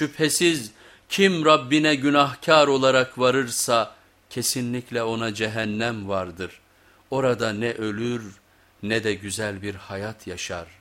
Şüphesiz kim Rabbine günahkar olarak varırsa kesinlikle ona cehennem vardır. Orada ne ölür ne de güzel bir hayat yaşar.''